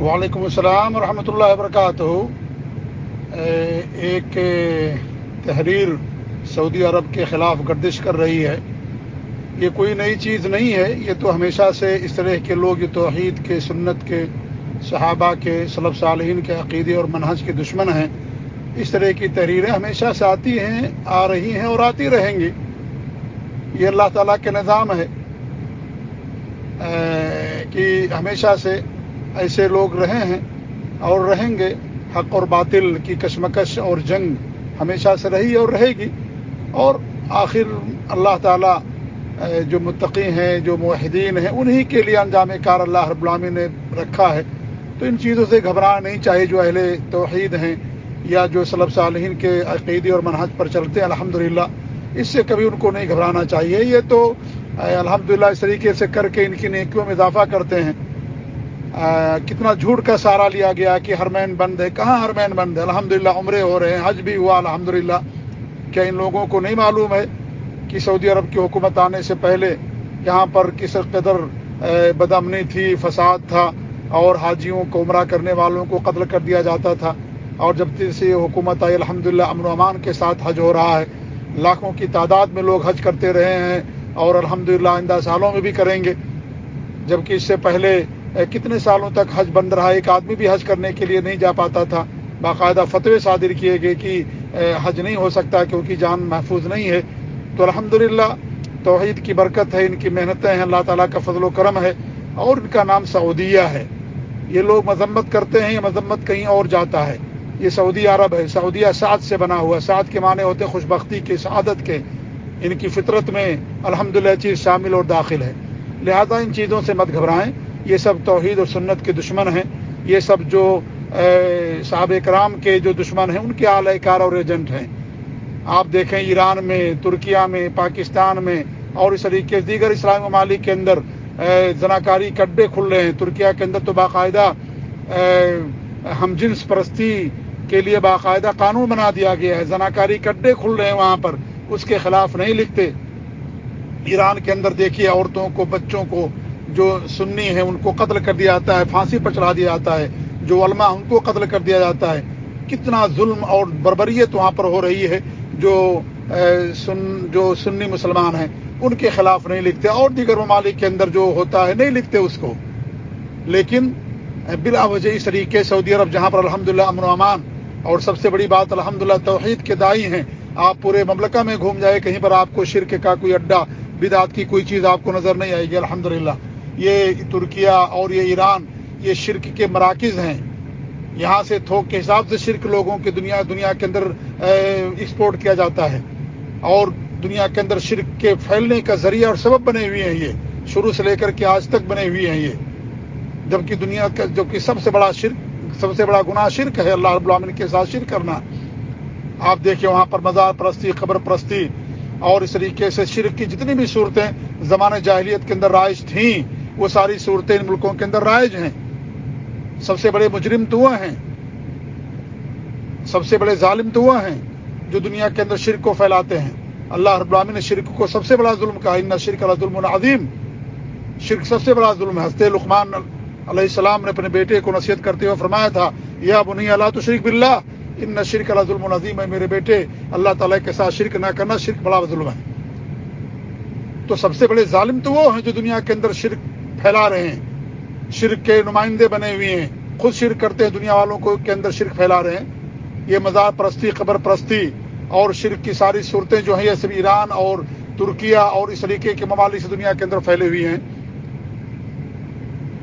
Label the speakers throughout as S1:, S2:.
S1: وعلیکم السلام ورحمۃ اللہ وبرکاتہ۔ ایک تحریر سعودی عرب کے خلاف گردش کر رہی ہے۔ یہ کوئی نئی چیز نہیں ہے، یہ تو ہمیشہ سے اس طرح کے لوگ، یہ توحید کے، سنت کے، صحابہ کے صلب صالحین کے عقیدے اور منحص کے دشمن ہیں۔ اس طرح کی تحریریں ہمیشہ سے آتی ہیں، آ رہی ہیں اور آتی رہیں گی۔ یہ اللہ تعالیٰ کے نظام ہے کہ ہمیشہ سے ایسے لوگ رہے ہیں اور رہیں گے، حق اور باطل کی کشمکش اور جنگ ہمیشہ سے رہی اور رہے گی۔ اور آخر اللہ تعالیٰ جو متقی ہیں، جو معاہدین ہیں، انہی کے لیے انجام کار اللہ رب العامی نے رکھا ہے۔ تو ان چیزوں سے گھبرانا نہیں چاہیے جو اہل توحید ہیں یا جو صلب صالحین کے عقیدی اور منحج پر چلتے۔ ہیں الحمد اس سے کبھی ان کو نہیں گھبرانا چاہیے۔ یہ تو الحمد اس طریقے سے کر کے ان کی نیکیوں میں اضافہ کرتے ہیں۔ کتنا جھوٹ کا سہارا لیا گیا کہ ہرمین بند ہے، کہاں ہرمین بند ہے؟ الحمد للہ عمرے ہو رہے ہیں، حج بھی ہوا الحمد للہ کیا ان لوگوں کو نہیں معلوم ہے کہ سعودی عرب کی حکومت آنے سے پہلے یہاں پر کس قدر بدمنی تھی، فساد تھا اور حاجیوں کو عمرہ کرنے والوں کو قتل کر دیا جاتا تھا؟ اور جب سے یہ حکومت آئی الحمد للہ امن و امان کے ساتھ حج ہو رہا ہے۔ لاکھوں کی تعداد میں لوگ حج کرتے رہے ہیں اور الحمد للہ آئندہ سالوں میں بھی کریں گے۔ جبکہ اس سے پہلے کتنے سالوں تک حج بند رہا؟ ایک آدمی بھی حج کرنے کے لیے نہیں جا پاتا تھا۔ باقاعدہ فتوی صادر کیے گئے کہ حج نہیں ہو سکتا کیونکہ جان محفوظ نہیں ہے۔ تو الحمد توحید کی برکت ہے، ان کی محنتیں ہیں، اللہ تعالیٰ کا فضل و کرم ہے اور ان کا نام سعودیہ ہے۔ یہ لوگ مذمت کرتے ہیں، یہ مذمت کہیں اور جاتا ہے۔ یہ سعودی عرب ہے، سعودیہ سعد سے بنا ہوا۔ سعد کے معنی ہوتے خوش بختی کے، سعادت کے۔ ان کی فطرت میں الحمد چیز شامل اور داخل ہے۔ لہذا ان چیزوں سے مت گھبرائیں۔ یہ سب توحید اور سنت کے دشمن ہیں۔ یہ سب جو صحابہ کرام کے جو دشمن ہیں، ان کے اعلی کار اور ایجنٹ ہیں۔ آپ دیکھیں ایران میں ترکیا میں، پاکستان میں، اور اس طریقے دیگر اسلامی ممالک کے اندر زناکاری کڈے کھل رہے ہیں۔ ترکیا کے اندر تو باقاعدہ ہم جنس پرستی کے لیے باقاعدہ قانون بنا دیا گیا ہے۔ زناکاری کڈے کھل رہے ہیں وہاں پر، اس کے خلاف نہیں لکھتے۔ ایران کے اندر دیکھیے، عورتوں کو، بچوں کو جو سنی ہیں ان کو قتل کر دیا جاتا ہے، پھانسی پر چڑھا دیا جاتا ہے، جو علماء ان کو قتل کر دیا جاتا ہے۔ کتنا ظلم اور بربریت وہاں پر ہو رہی ہے جو سن، جو سنی مسلمان ہیں، ان کے خلاف نہیں لکھتے اور دیگر ممالک کے اندر جو ہوتا ہے نہیں لکھتے اس کو۔ لیکن بلا وجہ اس طریقے سعودی عرب جہاں پر الحمد للہ امن و امان اور سب سے بڑی بات الحمد للہ توحید کے دائی ہیں، آپ پورے مملکہ میں گھوم جائے، کہیں پر آپ کو شرک کا کوئی اڈا، بدعت کی کوئی چیز آپ کو نظر نہیں آئے گی الحمد یہ ترکیہ اور یہ ایران یہ شرک کے مراکز ہیں۔ یہاں سے تھوک کے حساب سے شرک لوگوں کی دنیا دنیا کے اندر ایکسپورٹ کیا جاتا ہے۔ اور دنیا کے اندر شرک کے پھیلنے کا ذریعہ اور سبب بنے ہوئے ہیں یہ۔ شروع سے لے کر کے آج تک بنے ہوئے ہیں یہ۔ جبکہ دنیا کا جو کہ سب سے بڑا شرک، سب سے بڑا گناہ شرک ہے اللہ رب العالمین کے ساتھ شرک کرنا۔ آپ دیکھیں وہاں پر مزار پرستی خبر پرستی اور اس طریقے سے شرک کی جتنی بھی صورتیں زمانۂ جاہلیت کے اندر رائج تھیں وہ ساری صورتیں ان ملکوں کے اندر رائج ہیں۔ سب سے بڑے مجرم تو وہ ہیں۔ سب سے بڑے ظالم تو وہ ہیں جو دنیا کے اندر شرک کو پھیلاتے ہیں۔ اللہ رب العالمین نے شرک کو سب سے بڑا ظلم کہا۔ ان شرک اللہ ظلم العظیم شرک سب سے بڑا ظلم ہے۔ ہنستے لقمان علیہ السلام نے اپنے بیٹے کو نصیحت کرتے ہوئے فرمایا تھا، یا بنی اللہ تو شرک بلّہ ان شرک اللہ ظلم العظیم ہے میرے بیٹے، اللہ تعالیٰ کے ساتھ شرک نہ کرنا شرک بڑا ظلم ہے۔ تو سب سے بڑے ظالم تو وہ ہیں جو دنیا کے اندر شرک پھیلا رہے ہیں۔ شرک کے نمائندے بنے ہوئے ہیں۔ خود شرک کرتے ہیں، دنیا والوں کو کے اندر شرک پھیلا رہے ہیں۔ یہ مزار پرستی، قبر پرستی اور شرک کی ساری صورتیں جو ہیں، یہ سب ایران اور ترکیہ اور اس طریقے کے ممالک سے دنیا کے اندر پھیلے ہوئے ہیں۔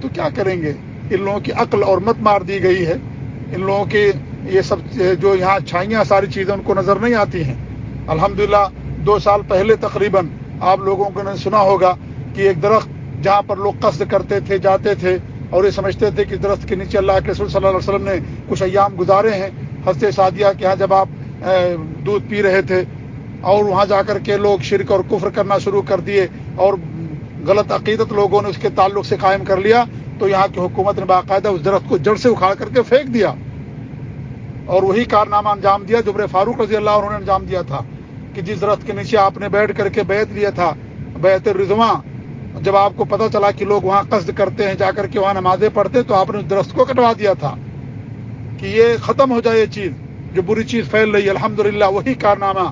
S1: تو کیا کریں گے؟ ان لوگوں کی عقل اور مت مار دی گئی ہے۔ ان لوگوں کی یہ سب جو یہاں چھائیاں، ساری چیزیں ان کو نظر نہیں آتی ہیں۔ الحمدللہ، دو سال پہلے تقریباً آپ لوگوں کو نے سنا ہوگا کہ ایک درخت جہاں پر لوگ قصد کرتے تھے، جاتے تھے اور یہ سمجھتے تھے کہ درخت کے نیچے اللہ کے رسول صلی اللہ علیہ وسلم نے کچھ ایام گزارے ہیں۔ ہنستے سعدیہ کے یہاں جب آپ دودھ پی رہے تھے اور وہاں جا کر کے لوگ شرک اور کفر کرنا شروع کر دیے اور غلط عقیدت لوگوں نے اس کے تعلق سے قائم کر لیا، تو یہاں کی حکومت نے باقاعدہ اس درخت کو جڑ سے اکھاڑ کر کے پھینک دیا۔ اور وہی کارنامہ انجام دیا جو میرے فاروق رضی اللہ انہوں نے انجام دیا تھا کہ جس درخت کے نیچے آپ نے بیٹھ کر کے بیت لیا تھا، بیت رضواں جب آپ کو پتا چلا کہ لوگ وہاں قصد کرتے ہیں، جا کر کے وہاں نمازیں پڑھتے تو آپ نے اس درخت کو کٹوا دیا تھا کہ یہ ختم ہو جائے یہ چیز، جو بری چیز پھیل رہی ہے۔ الحمد وہی کارنامہ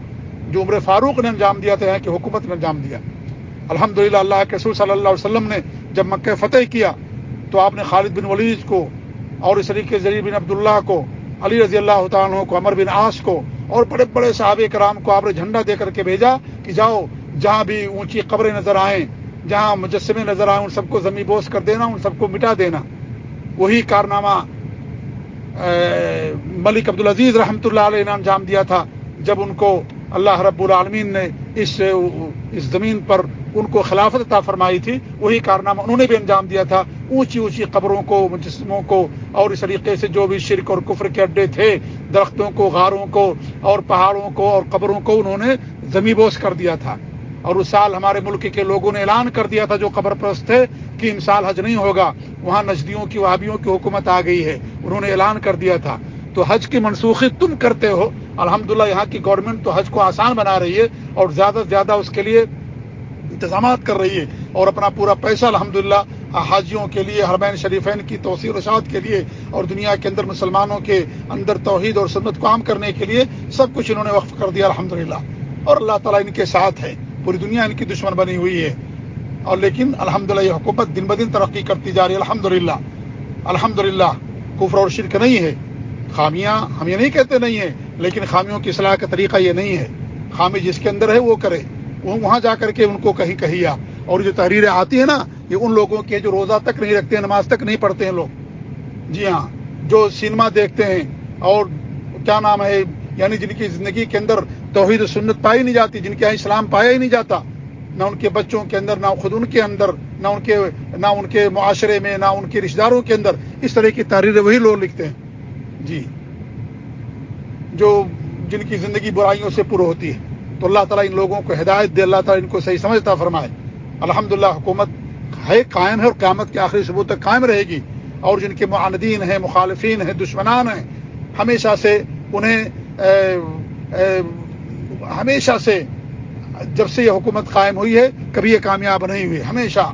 S1: جو عمر فاروق نے انجام دیا تھا کہ حکومت نے انجام دیا۔ الحمد اللہ کے رسول صلی اللہ علیہ وسلم نے جب مکہ فتح کیا، تو آپ نے خالد بن ولید کو اور اس طریقے ذریع بن عبداللہ کو، علی رضی اللہ تعالیٰ کو امر بن آس کو اور بڑے بڑے صحاب کرام کو آپ نے جھنڈا دے کر کے بھیجا کہ جاؤ، جہاں بھی اونچی قبریں نظر آئیں جہاں مجسمے نظر آئیں ان سب کو زمین بوس کر دینا، ان سب کو مٹا دینا۔ وہی کارنامہ ملک عبدالعزیز رحمۃ اللہ علیہ نے انجام دیا تھا، جب ان کو اللہ رب العالمین نے اس اس زمین پر ان کو خلافت عطا فرمائی تھی، وہی کارنامہ انہوں نے بھی انجام دیا تھا۔ اونچی اونچی قبروں کو، مجسموں کو اور اس طریقے سے جو بھی شرک اور کفر کے اڈے تھے، درختوں کو، غاروں کو اور پہاڑوں کو اور قبروں کو انہوں نے زمیں بوس کر دیا تھا۔ اور اس سال ہمارے ملک کے لوگوں نے اعلان کر دیا تھا جو قبر پرست تھے کہ ان سال حج نہیں ہوگا، وہاں نجدیوں کی وابیوں کی حکومت آ گئی ہے۔ انہوں نے اعلان کر دیا تھا۔ تو حج کی منسوخی تم کرتے ہو۔ الحمدللہ یہاں کی گورنمنٹ تو حج کو آسان بنا رہی ہے اور زیادہ سے زیادہ اس کے لیے انتظامات کر رہی ہے اور اپنا پورا پیسہ الحمدللہ حاجیوں کے لیے، حرمین شریفین کی توسیع رشاد کے لیے اور دنیا کے اندر مسلمانوں کے اندر توحید اور سنت کو عام کرنے کے لیے سب کچھ انہوں نے وقف کر دیا الحمدللہ۔ اور اللہ تعالیٰ ان کے ساتھ ہے۔ پوری دنیا ان کی دشمن بنی ہوئی ہے۔ اور لیکن الحمد یہ حکومت دن بدن ترقی کرتی جا رہی ہے۔ الحمد للہ الحمد للہ کفر اور شرک نہیں ہے۔ خامیاں ہم یہ نہیں کہتے نہیں ہیں، لیکن خامیوں کی اصلاح کا طریقہ یہ نہیں ہے۔ خامی جس کے اندر ہے وہ کرے۔ وہ وہاں جا کر کے ان کو کہیں کہیا اور جو تحریریں آتی ہیں نا، یہ ان لوگوں کی جو روزہ تک نہیں رکھتے ہیں، نماز تک نہیں پڑھتے ہیں لوگ۔ جی ہاں جو سنیما دیکھتے ہیں اور کیا نام ہے یعنی جن کی زندگی کے اندر توحید و سنت پائی نہیں جاتی، جن کے یہاں اسلام پایا ہی نہیں جاتا۔ نہ ان کے بچوں کے اندر، نہ خود ان کے اندر، نہ ان کے، نہ ان کے معاشرے میں، نہ ان کے رشتے داروں کے اندر۔ اس طرح کی تحریریں وہی لوگ لکھتے ہیں۔ جی۔ جو جن کی زندگی برائیوں سے پر ہوتی ہے۔ تو اللہ تعالیٰ ان لوگوں کو ہدایت دے، اللہ تعالیٰ ان کو صحیح سمجھتا فرمائے۔ الحمد حکومت ہے، قائم ہے اور قیامت کے آخری ثبوت تک قائم رہے گی۔ اور جن کے معاندین ہیں، مخالفین ہیں، دشمنان ہیں، ہمیشہ سے انہیں ہمیشہ سے جب سے یہ حکومت قائم ہوئی ہے، کبھی یہ کامیاب نہیں ہوئی، ہمیشہ۔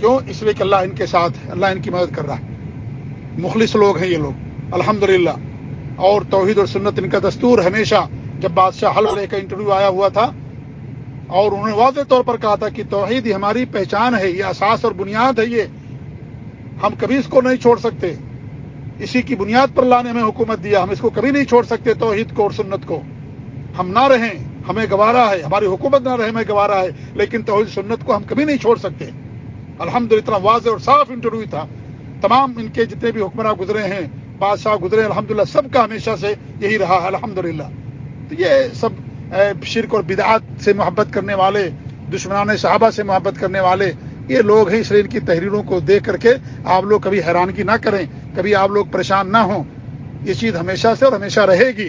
S1: کیوں؟ اس لیے کہ اللہ ان کے ساتھ ہے اللہ ان کی مدد کر رہا ہے۔ مخلص لوگ ہیں یہ لوگ۔ الحمد اور توحید اور سنت ان کا دستور ہمیشہ جب بادشاہ حلف لے کا انٹرویو آیا ہوا تھا، اور انہوں نے واضح طور پر کہا تھا کہ توحید ہی ہماری پہچان ہے، یہ اساس اور بنیاد ہے یہ۔ ہم کبھی اس کو نہیں چھوڑ سکتے۔ اسی کی بنیاد پر اللہ نے ہمیں حکومت دیا، ہم اس کو کبھی نہیں چھوڑ سکتے توحید کو اور سنت کو۔ ہم نہ رہیں، ہمیں گوارا ہے، ہماری حکومت نہ رہے، ہمیں گوارا ہے، لیکن توحید سنت کو ہم کبھی نہیں چھوڑ سکتے۔ الحمد اتنا واضح اور صاف انٹرویو تھا۔ تمام ان کے جتنے بھی حکمراں گزرے ہیں، بادشاہ گزرے الحمد سب کا ہمیشہ سے یہی رہا ہے الحمد تو یہ سب شرک اور بدعات سے محبت کرنے والے، دشمنان صحابہ سے محبت کرنے والے، یہ لوگ ہیں اس لیے ان کی تحریروں کو دیکھ کر کے آپ لوگ کبھی حیرانگی نہ کریں، کبھی آپ لوگ پریشان نہ ہوں۔ یہ چیز ہمیشہ سے اور ہمیشہ رہے گی۔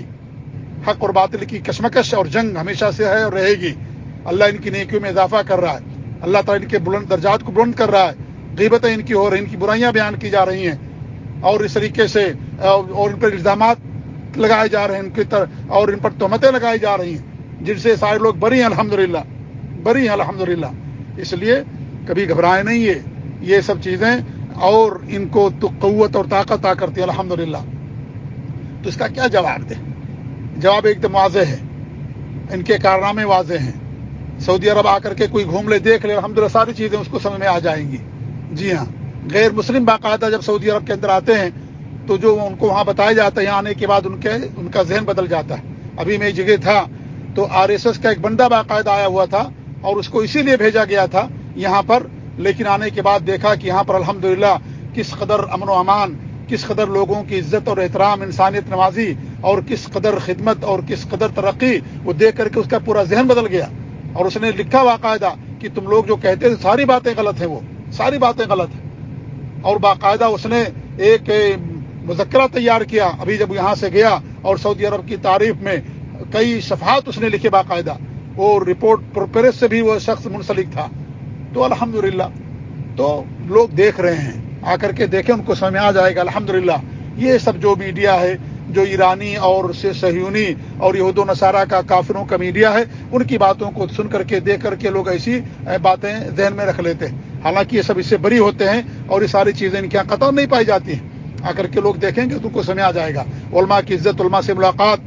S1: حق اور باطل کی کشمکش اور جنگ ہمیشہ سے ہے اور رہے گی۔ اللہ ان کی نیکیوں میں اضافہ کر رہا ہے۔ اللہ تعالیٰ ان کے بلند درجات کو بلند کر رہا ہے۔ غیبتیں ان کی ہو رہی ان کی برائیاں بیان کی جا رہی ہیں۔ اور اس طریقے سے، اور ان پر الزامات لگائے جا رہے ہیں، ان کی طرح اور ان پر تہمتیں لگائی جا رہی ہیں۔ جن سے سارے لوگ بری ہیں الحمد للہ بری ہیں الحمد للہ اس لیے کبھی گھبرائے نہیں ہے یہ سب چیزیں اور ان کو تو قوت اور طاقت آ کرتی ہے الحمد تو اس کا کیا جواب دے جواب ایک دم واضح ہے۔ ان کے کارنامے واضح ہیں۔ سعودی عرب آ کر کے کوئی گھوم لے، دیکھ لے الحمد ساری چیزیں اس کو سمجھ میں آ جائیں گی۔ جی ہاں غیر مسلم باقاعدہ جب سعودی عرب کے اندر آتے ہیں، تو جو ان کو وہاں بتایا جاتا ہے، یہاں آنے کے بعد ان کے، ان کا ذہن بدل جاتا ہے۔ ابھی میں جگہ تھا، تو آر ایس ایس کا ایک بندہ باقاعدہ آیا ہوا تھا اور اس کو اسی لیے بھیجا گیا تھا یہاں پر، لیکن آنے کے بعد دیکھا کہ یہاں پر الحمد کس قدر امن و امان، کس قدر لوگوں کی عزت اور احترام، انسانیت نوازی اور کس قدر خدمت اور کس قدر ترقی وہ دیکھ کر کے اس کا پورا ذہن بدل گیا اور اس نے لکھا باقاعدہ کہ تم لوگ جو کہتے تھے ساری باتیں غلط ہیں وہ، ساری باتیں غلط ہیں۔ اور باقاعدہ اس نے ایک مذکرہ تیار کیا، ابھی جب یہاں سے گیا اور سعودی عرب کی تعریف میں کئی صفحات اس نے لکھے باقاعدہ۔ وہ رپورٹ پریس سے بھی وہ شخص منسلک تھا۔ تو الحمد تو لوگ دیکھ رہے ہیں۔ آ کر کے دیکھیں، ان کو سمجھ آ جائے گا الحمد یہ سب جو میڈیا ہے جو ایرانی اور سہیونی اور یہود و نصارہ کا کافروں کا میڈیا ہے، ان کی باتوں کو سن کر کے، دیکھ کر کے لوگ ایسی باتیں ذہن میں رکھ لیتے ہیں۔ حالانکہ یہ سب اس سے بری ہوتے ہیں اور یہ ساری چیزیں ان کے یہاں قطع نہیں پائی جاتی ہیں۔ آ کر کے لوگ دیکھیں گے تو ان کو سمجھ آ جائے گا۔ علماء کی عزت، علماء سے ملاقات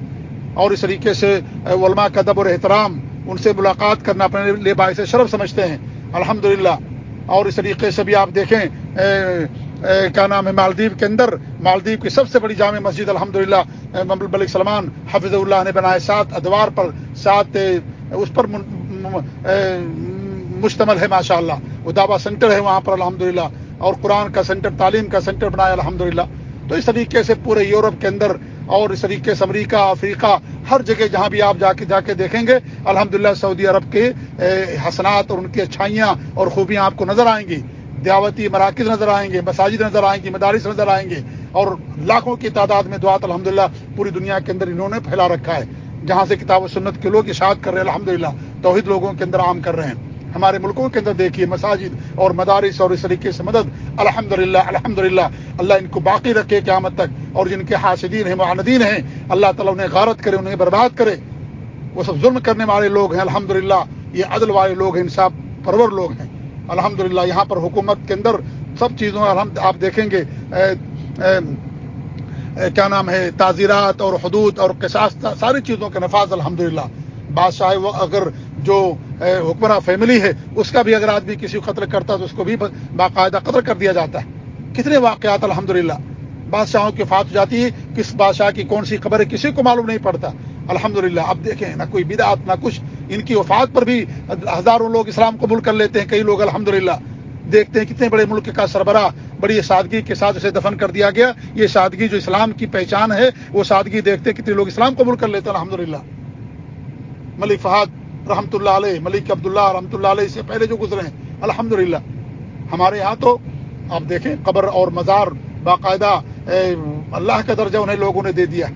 S1: اور اس طریقے سے علماء کا ادب اور احترام، ان سے ملاقات کرنا اپنے لیے باعث شرف سمجھتے ہیں۔ الحمد اور اس طریقے سے بھی آپ دیکھیں کیا نام ہے؟ مالدیپ کے اندر، مالدیپ کی سب سے بڑی جامع مسجد الحمد للہ ملک سلمان، حفظ اللہ نے بنائے سات ادوار پر، سات اس پر مشتمل ہے ماشاء اللہ وہ دعویٰ سینٹر ہے وہاں پر الحمد اور قرآن کا سینٹر، تعلیم کا سینٹر بنایا الحمد تو اس طریقے سے پورے یورپ کے اندر، اور اس طریقے سے امریکہ، افریقہ، ہر جگہ جہاں بھی آپ جا کے جا کے دیکھیں گے الحمد سعودی عرب کے حسنات اور ان کی اچھائیاں اور خوبیاں آپ کو نظر آئیں گی۔ دعوتی مراکز نظر آئیں گے، مساجد نظر آئیں گی، مدارس نظر آئیں گے اور لاکھوں کی تعداد میں دعات الحمد پوری دنیا کے اندر انہوں نے پھیلا رکھا ہے، جہاں سے کتاب و سنت کے لوگ اشاعت کر رہے ہیں الحمد توحید لوگوں کے اندر عام کر رہے ہیں۔ ہمارے ملکوں کے اندر دیکھیے، مساجد اور مدارس اور اس طریقے سے مدد الحمد للہ الحمد للہ اللہ ان کو باقی رکھے قیامت تک اور جن کے حاصدین ہیں، معاندین ہیں، اللہ تعالیٰ انہیں غارت کرے، انہیں برباد کرے۔ وہ سب ظلم کرنے والے لوگ ہیں الحمد یہ عدل والے لوگ ہیں، انصاف پرور لوگ ہیں۔ الحمد یہاں پر حکومت کے اندر سب چیزوں آپ دیکھیں گے کیا نام ہے، تعزیرات اور حدود اور قصاص، ساری چیزوں کے نفاذ الحمد للہ بادشاہ وہ اگر جو حکمراں فیملی ہے، اس کا بھی اگر آدمی کسی کو قتل کرتا ہے تو اس کو بھی باقاعدہ قتل کر دیا جاتا ہے۔ کتنے واقعات الحمد للہ بادشاہوں کی فات ہو جاتی ہے، کس بادشاہ کی کون سی خبر ہے، کسی کو معلوم نہیں پڑتا۔ الحمد للہ اب دیکھیں، نہ کوئی بدعت، نہ کچھ۔ ان کی وفات پر بھی ہزاروں لوگ اسلام قبول کر لیتے ہیں، کئی لوگ الحمد دیکھتے ہیں کتنے بڑے ملک کا سربراہ، بڑی سادگی کے ساتھ اسے دفن کر دیا گیا۔ یہ سادگی جو اسلام کی پہچان ہے، وہ سادگی دیکھتے ہیں کتنے لوگ اسلام قبول کر لیتے ہیں الحمد ملک فہد رحمۃ اللہ علیہ، ملک عبداللہ رحمۃ اللہ علیہ سے پہلے جو گزرے ہیں الحمد ہمارے یہاں تو آپ دیکھیں، قبر اور مزار، باقاعدہ اللہ کا درجہ انہیں لوگوں نے دے دیا۔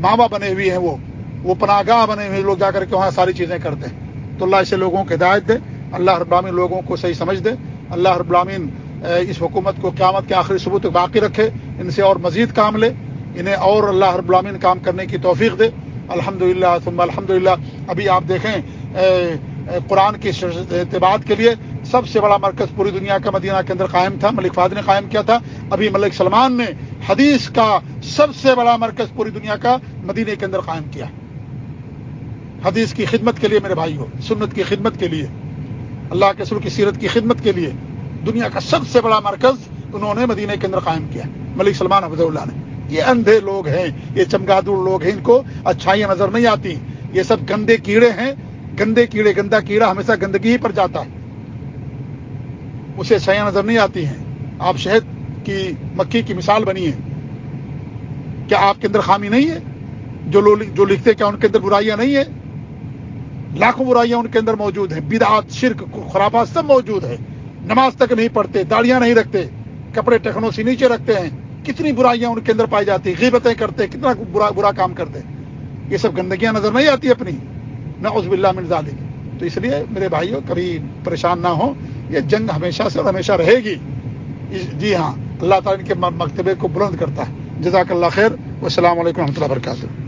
S1: ماما بنے ہوئے ہیں وہ۔ وہ پناہ گاہ بنے ہوئے، لوگ جا کر کے وہاں ساری چیزیں کرتے ہیں۔ تو اللہ اسے لوگوں کو ہدایت دے، اللہ رب العالمین لوگوں کو صحیح سمجھ دے۔ اللہ رب العالمین اس حکومت کو قیامت کے آخری ثبوت باقی رکھے، ان سے اور مزید کام لے، انہیں اور اللہ رب العالمین کام کرنے کی توفیق دے۔ الحمد للہ الحمد للہ ابھی آپ دیکھیں قرآن کی اعتبار کے لیے سب سے بڑا مرکز پوری دنیا کا مدینہ کے اندر قائم تھا۔ ملک فاد نے قائم کیا تھا۔ ابھی ملک سلمان نے حدیث کا سب سے بڑا مرکز پوری دنیا کا مدینہ کے اندر قائم کیا۔ حدیث کی خدمت کے لیے میرے بھائی ہو، سنت کی خدمت کے لیے، اللہ کے سر کی سیرت کی خدمت کے لیے دنیا کا سب سے بڑا مرکز انہوں نے مدینہ کے اندر قائم کیا ملک سلمان حفظ اللہ نے، یہ اندھے لوگ ہیں، یہ چمگادور لوگ ہیں، ان کو اچھائیاں نظر نہیں آتی۔ یہ سب گندے کیڑے ہیں، گندے کیڑے، گندا کیڑا ہمیشہ گندگی ہی پر جاتا ہے۔ اسے سیاح نظر نہیں آتی ہیں۔ آپ شہد کی مکھی کی مثال بنی ہے کیا آپ کے اندر خامی نہیں ہے؟ جو لوگ جو لکھتے کیا ان کے اندر برائیاں نہیں ہیں؟ لاکھوں برائیاں ان کے اندر موجود ہیں، بدعات، شرک خرابات سب موجود ہے نماز تک نہیں پڑھتے، داڑیاں نہیں رکھتے، کپڑے ٹکنوں سے نیچے رکھتے ہیں۔ کتنی برائیاں ان کے اندر پائی جاتی غیبتیں کرتے کتنا برا برا کام کرتے یہ سب گندگیاں نظر نہیں آتی اپنی۔ نہ عزب اللہ من تو اس لیے میرے بھائیوں، کبھی پریشان نہ ہو یہ جنگ ہمیشہ سے اور ہمیشہ رہے گی۔ جی ہاں اللہ تعالیٰ ان کے مکتبے کو بلند کرتا ہے۔ جزاک اللہ خیر السلام علیکم و رحمۃ اللہ وبرکاتہ۔